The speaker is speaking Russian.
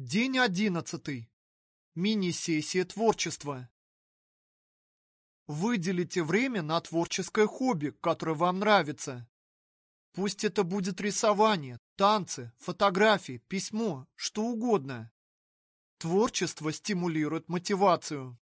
День одиннадцатый. Мини-сессия творчества. Выделите время на творческое хобби, которое вам нравится. Пусть это будет рисование, танцы, фотографии, письмо, что угодно. Творчество стимулирует мотивацию.